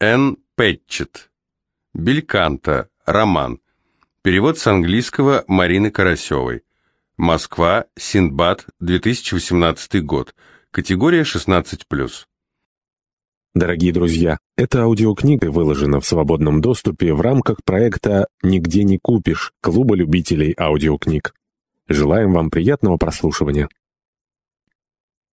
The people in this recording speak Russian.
Н. Пэтчет. Бельканта. Роман. Перевод с английского Марины Карасевой. Москва. Синдбад. 2018 год. Категория 16+. Дорогие друзья, эта аудиокнига выложена в свободном доступе в рамках проекта «Нигде не купишь» Клуба любителей аудиокниг. Желаем вам приятного прослушивания.